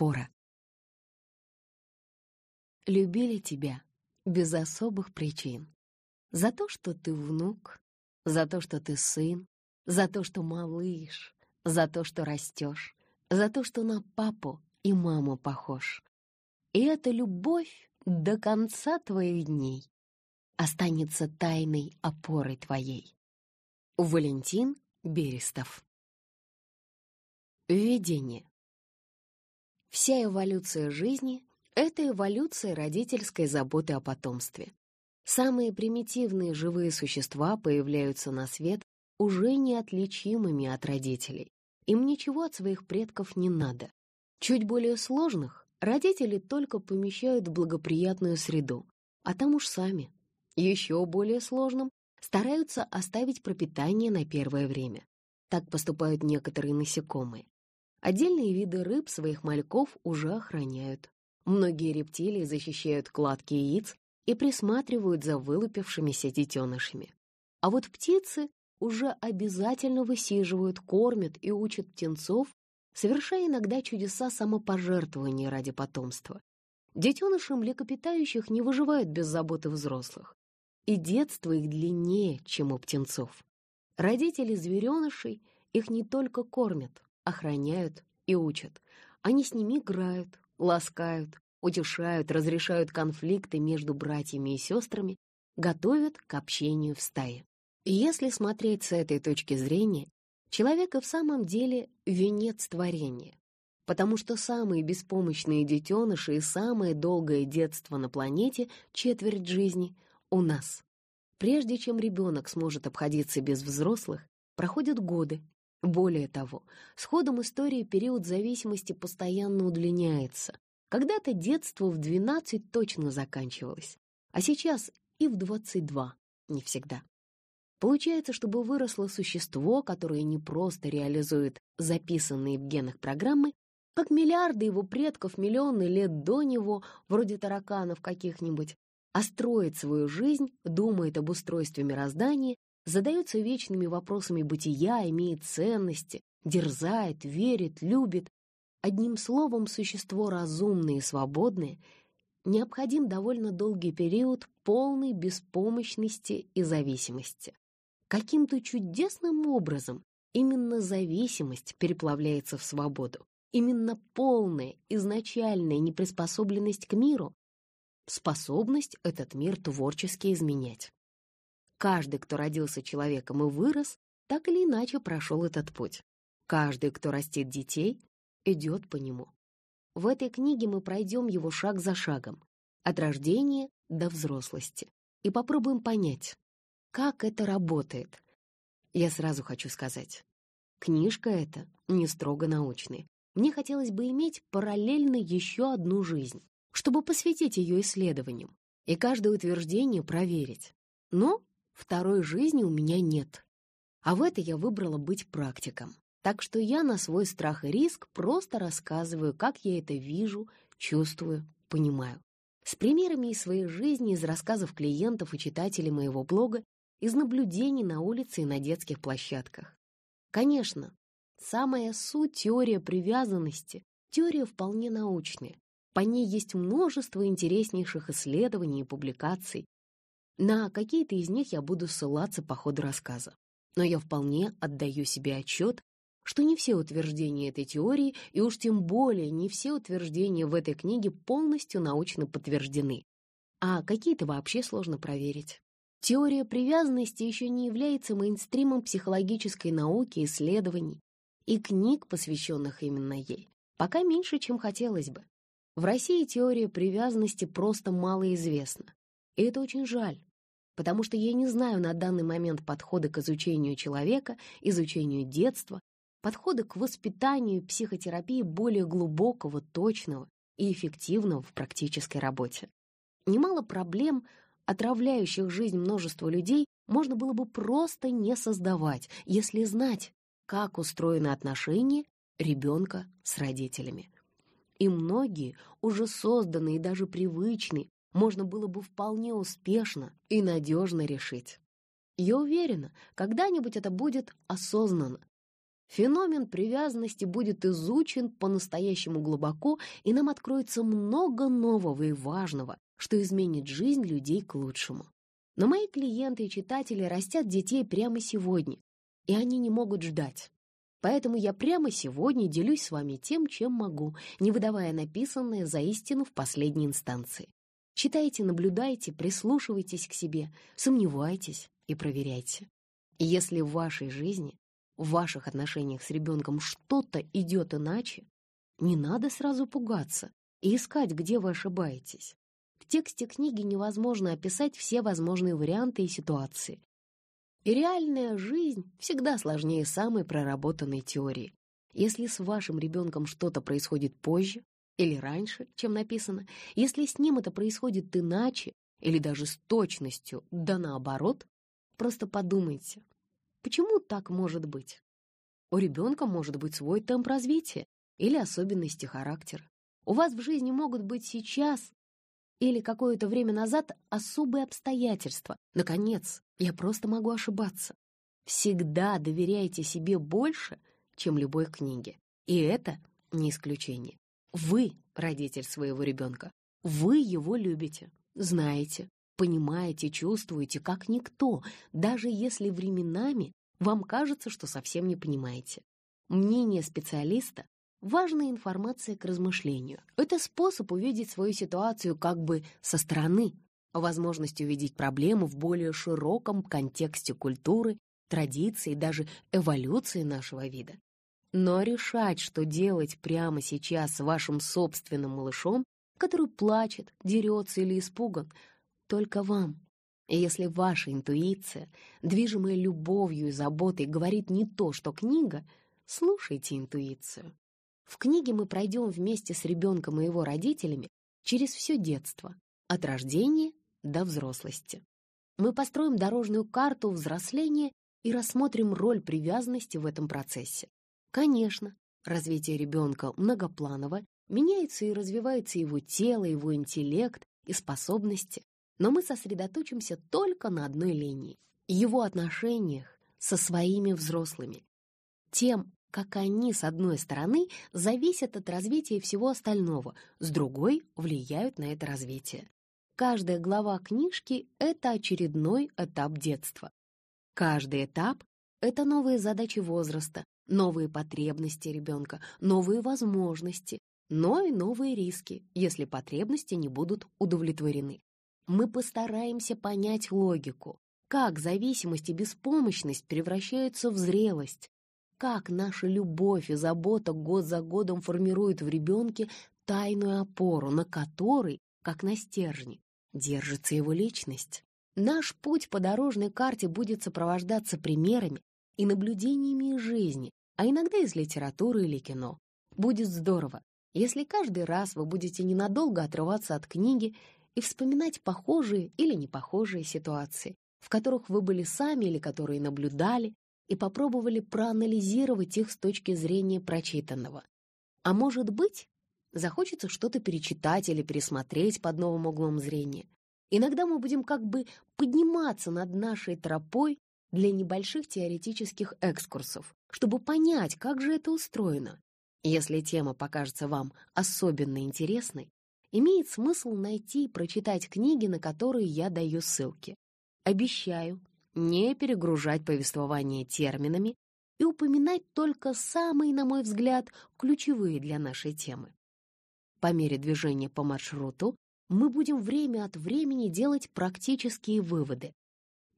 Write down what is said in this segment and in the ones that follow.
опора. Любили тебя без особых причин. За то, что ты внук, за то, что ты сын, за то, что малыш, за то, что растешь, за то, что на папу и маму похож. И эта любовь до конца твоих дней останется тайной опорой твоей. Валентин Берестов Введение Вся эволюция жизни — это эволюция родительской заботы о потомстве. Самые примитивные живые существа появляются на свет уже неотличимыми от родителей. Им ничего от своих предков не надо. Чуть более сложных родители только помещают в благоприятную среду, а там уж сами. Еще более сложным стараются оставить пропитание на первое время. Так поступают некоторые насекомые. Отдельные виды рыб своих мальков уже охраняют. Многие рептилии защищают кладки яиц и присматривают за вылупившимися детенышами. А вот птицы уже обязательно высиживают, кормят и учат птенцов, совершая иногда чудеса самопожертвования ради потомства. Детеныши млекопитающих не выживают без заботы взрослых. И детство их длиннее, чем у птенцов. Родители зверенышей их не только кормят, охраняют и учат. Они с ними играют, ласкают, утешают, разрешают конфликты между братьями и сестрами, готовят к общению в стае. И если смотреть с этой точки зрения, человек и в самом деле венец творения, потому что самые беспомощные детеныши и самое долгое детство на планете, четверть жизни, у нас. Прежде чем ребенок сможет обходиться без взрослых, проходят годы, более того, с ходом истории период зависимости постоянно удлиняется. Когда-то детство в 12 точно заканчивалось, а сейчас и в 22 не всегда. Получается, чтобы выросло существо, которое не просто реализует записанные в генах программы, как миллиарды его предков миллионы лет до него, вроде тараканов каких-нибудь, а строит свою жизнь, думает об устройстве мироздания задается вечными вопросами бытия, имеет ценности, дерзает, верит, любит. Одним словом, существо разумное и свободное, необходим довольно долгий период полной беспомощности и зависимости. Каким-то чудесным образом именно зависимость переплавляется в свободу. Именно полная, изначальная неприспособленность к миру — способность этот мир творчески изменять. Каждый, кто родился человеком и вырос, так или иначе прошел этот путь. Каждый, кто растит детей, идет по нему. В этой книге мы пройдем его шаг за шагом, от рождения до взрослости, и попробуем понять, как это работает. Я сразу хочу сказать, книжка эта не строго научная. Мне хотелось бы иметь параллельно еще одну жизнь, чтобы посвятить ее исследованиям и каждое утверждение проверить. Но Второй жизни у меня нет. А в это я выбрала быть практиком. Так что я на свой страх и риск просто рассказываю, как я это вижу, чувствую, понимаю. С примерами из своей жизни, из рассказов клиентов и читателей моего блога, из наблюдений на улице и на детских площадках. Конечно, самая суть теория привязанности, теория вполне научная. По ней есть множество интереснейших исследований и публикаций, на какие-то из них я буду ссылаться по ходу рассказа. Но я вполне отдаю себе отчет, что не все утверждения этой теории, и уж тем более не все утверждения в этой книге полностью научно подтверждены, а какие-то вообще сложно проверить. Теория привязанности еще не является мейнстримом психологической науки, исследований и книг, посвященных именно ей, пока меньше, чем хотелось бы. В России теория привязанности просто мало известна, и это очень жаль, потому что я не знаю на данный момент подхода к изучению человека, изучению детства, подхода к воспитанию психотерапии более глубокого, точного и эффективного в практической работе. Немало проблем, отравляющих жизнь множества людей, можно было бы просто не создавать, если знать, как устроены отношения ребенка с родителями. И многие, уже созданные и даже привычные, можно было бы вполне успешно и надежно решить. Я уверена, когда-нибудь это будет осознанно. Феномен привязанности будет изучен по-настоящему глубоко, и нам откроется много нового и важного, что изменит жизнь людей к лучшему. Но мои клиенты и читатели растят детей прямо сегодня, и они не могут ждать. Поэтому я прямо сегодня делюсь с вами тем, чем могу, не выдавая написанное за истину в последней инстанции. Читайте, наблюдайте, прислушивайтесь к себе, сомневайтесь и проверяйте. Если в вашей жизни, в ваших отношениях с ребенком что-то идет иначе, не надо сразу пугаться и искать, где вы ошибаетесь. В тексте книги невозможно описать все возможные варианты и ситуации. И реальная жизнь всегда сложнее самой проработанной теории. Если с вашим ребенком что-то происходит позже или раньше, чем написано, если с ним это происходит иначе или даже с точностью, да наоборот, просто подумайте, почему так может быть? У ребенка может быть свой темп развития или особенности характера. У вас в жизни могут быть сейчас или какое-то время назад особые обстоятельства. Наконец, я просто могу ошибаться. Всегда доверяйте себе больше, чем любой книге. И это не исключение. Вы родитель своего ребенка. Вы его любите, знаете, понимаете, чувствуете, как никто, даже если временами вам кажется, что совсем не понимаете. Мнение специалиста Важная информация к размышлению. Это способ увидеть свою ситуацию как бы со стороны, возможность увидеть проблему в более широком контексте культуры, традиций, даже эволюции нашего вида. Но решать, что делать прямо сейчас с вашим собственным малышом, который плачет, дерется или испуган, только вам. И если ваша интуиция, движимая любовью и заботой, говорит не то, что книга, слушайте интуицию. В книге мы пройдем вместе с ребенком и его родителями через все детство, от рождения до взрослости. Мы построим дорожную карту взросления и рассмотрим роль привязанности в этом процессе. Конечно, развитие ребенка многопланово, меняется и развивается его тело, его интеллект и способности, но мы сосредоточимся только на одной линии — его отношениях со своими взрослыми, тем, как они, с одной стороны, зависят от развития всего остального, с другой — влияют на это развитие. Каждая глава книжки — это очередной этап детства. Каждый этап — это новые задачи возраста, новые потребности ребенка, новые возможности, но и новые риски, если потребности не будут удовлетворены. Мы постараемся понять логику, как зависимость и беспомощность превращаются в зрелость, как наша любовь и забота год за годом формируют в ребенке тайную опору, на которой, как на стержне, держится его личность. Наш путь по дорожной карте будет сопровождаться примерами и наблюдениями из жизни, а иногда из литературы или кино. Будет здорово, если каждый раз вы будете ненадолго отрываться от книги и вспоминать похожие или непохожие ситуации, в которых вы были сами или которые наблюдали, и попробовали проанализировать их с точки зрения прочитанного. А может быть, захочется что-то перечитать или пересмотреть под новым углом зрения. Иногда мы будем как бы подниматься над нашей тропой для небольших теоретических экскурсов, чтобы понять, как же это устроено. Если тема покажется вам особенно интересной, имеет смысл найти и прочитать книги, на которые я даю ссылки. Обещаю, не перегружать повествование терминами и упоминать только самые, на мой взгляд, ключевые для нашей темы. По мере движения по маршруту мы будем время от времени делать практические выводы.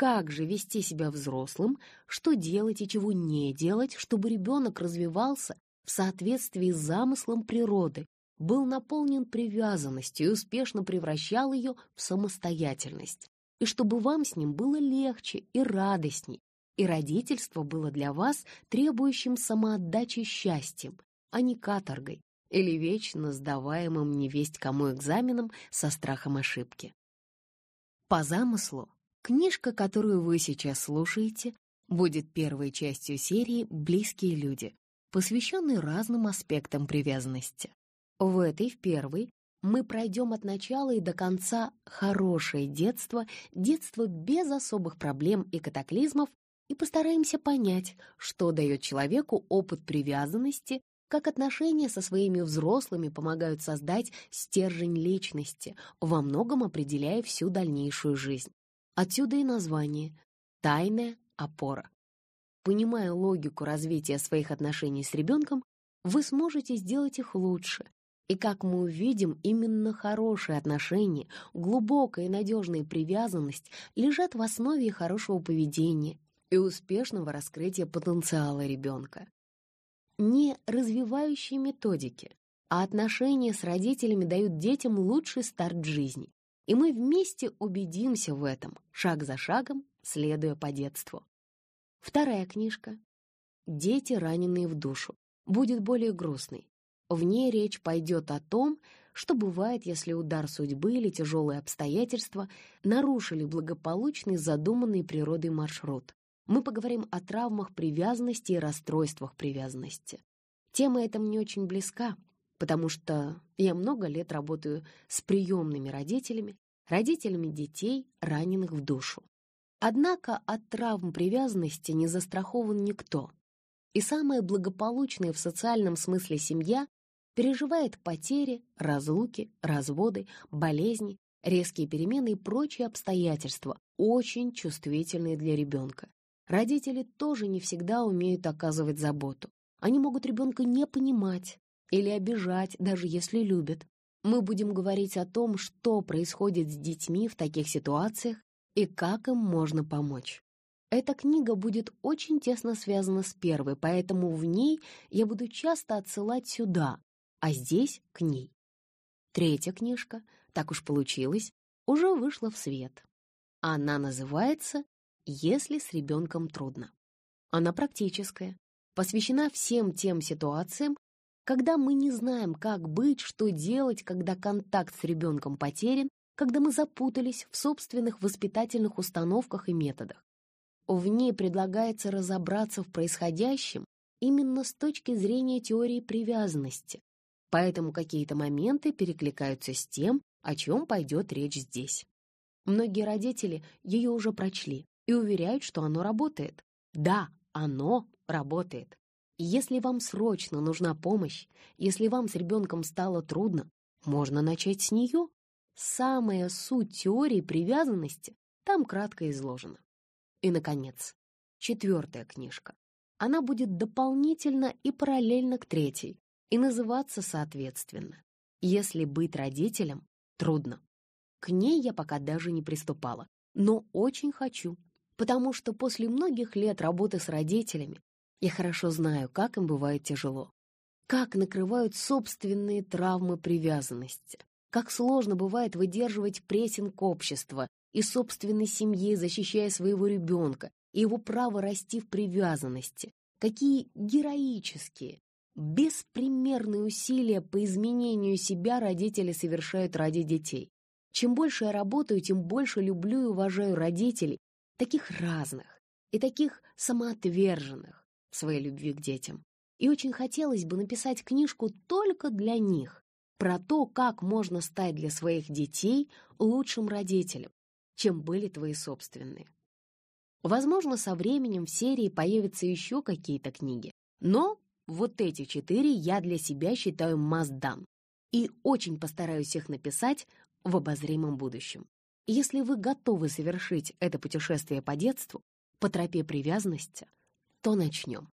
Как же вести себя взрослым, что делать и чего не делать, чтобы ребенок развивался в соответствии с замыслом природы, был наполнен привязанностью и успешно превращал ее в самостоятельность и чтобы вам с ним было легче и радостней, и родительство было для вас требующим самоотдачи счастьем, а не каторгой или вечно сдаваемым невесть кому экзаменом со страхом ошибки. По замыслу, книжка, которую вы сейчас слушаете, будет первой частью серии «Близкие люди», посвященной разным аспектам привязанности. В этой, в первой, мы пройдем от начала и до конца хорошее детство, детство без особых проблем и катаклизмов, и постараемся понять, что дает человеку опыт привязанности, как отношения со своими взрослыми помогают создать стержень личности, во многом определяя всю дальнейшую жизнь. Отсюда и название «Тайная опора». Понимая логику развития своих отношений с ребенком, вы сможете сделать их лучше. И как мы увидим, именно хорошие отношения, глубокая и надежная привязанность лежат в основе хорошего поведения и успешного раскрытия потенциала ребенка. Не развивающие методики, а отношения с родителями дают детям лучший старт жизни. И мы вместе убедимся в этом, шаг за шагом, следуя по детству. Вторая книжка «Дети, раненые в душу» будет более грустной. В ней речь пойдет о том, что бывает, если удар судьбы или тяжелые обстоятельства нарушили благополучный задуманный природой маршрут. Мы поговорим о травмах привязанности и расстройствах привязанности. Тема эта мне очень близка, потому что я много лет работаю с приемными родителями, родителями детей, раненых в душу. Однако от травм привязанности не застрахован никто. И самая благополучная в социальном смысле семья переживает потери, разлуки, разводы, болезни, резкие перемены и прочие обстоятельства, очень чувствительные для ребенка. Родители тоже не всегда умеют оказывать заботу. Они могут ребенка не понимать или обижать, даже если любят. Мы будем говорить о том, что происходит с детьми в таких ситуациях и как им можно помочь. Эта книга будет очень тесно связана с первой, поэтому в ней я буду часто отсылать сюда, а здесь — к ней. Третья книжка, так уж получилось, уже вышла в свет. Она называется «Если с ребенком трудно». Она практическая, посвящена всем тем ситуациям, когда мы не знаем, как быть, что делать, когда контакт с ребенком потерян, когда мы запутались в собственных воспитательных установках и методах. В ней предлагается разобраться в происходящем именно с точки зрения теории привязанности, поэтому какие-то моменты перекликаются с тем, о чем пойдет речь здесь. Многие родители ее уже прочли и уверяют, что оно работает. Да, оно работает. Если вам срочно нужна помощь, если вам с ребенком стало трудно, можно начать с нее. Самая суть теории привязанности там кратко изложена. И, наконец, четвертая книжка. Она будет дополнительно и параллельно к третьей и называться соответственно. Если быть родителем, трудно. К ней я пока даже не приступала, но очень хочу, потому что после многих лет работы с родителями я хорошо знаю, как им бывает тяжело, как накрывают собственные травмы привязанности, как сложно бывает выдерживать прессинг общества и собственной семьи, защищая своего ребенка и его право расти в привязанности. Какие героические, беспримерные усилия по изменению себя родители совершают ради детей. Чем больше я работаю, тем больше люблю и уважаю родителей, таких разных и таких самоотверженных в своей любви к детям. И очень хотелось бы написать книжку только для них, про то, как можно стать для своих детей лучшим родителем, чем были твои собственные. Возможно, со временем в серии появятся еще какие-то книги, но вот эти четыре я для себя считаю must и очень постараюсь их написать в обозримом будущем. Если вы готовы совершить это путешествие по детству, по тропе привязанности, то начнем.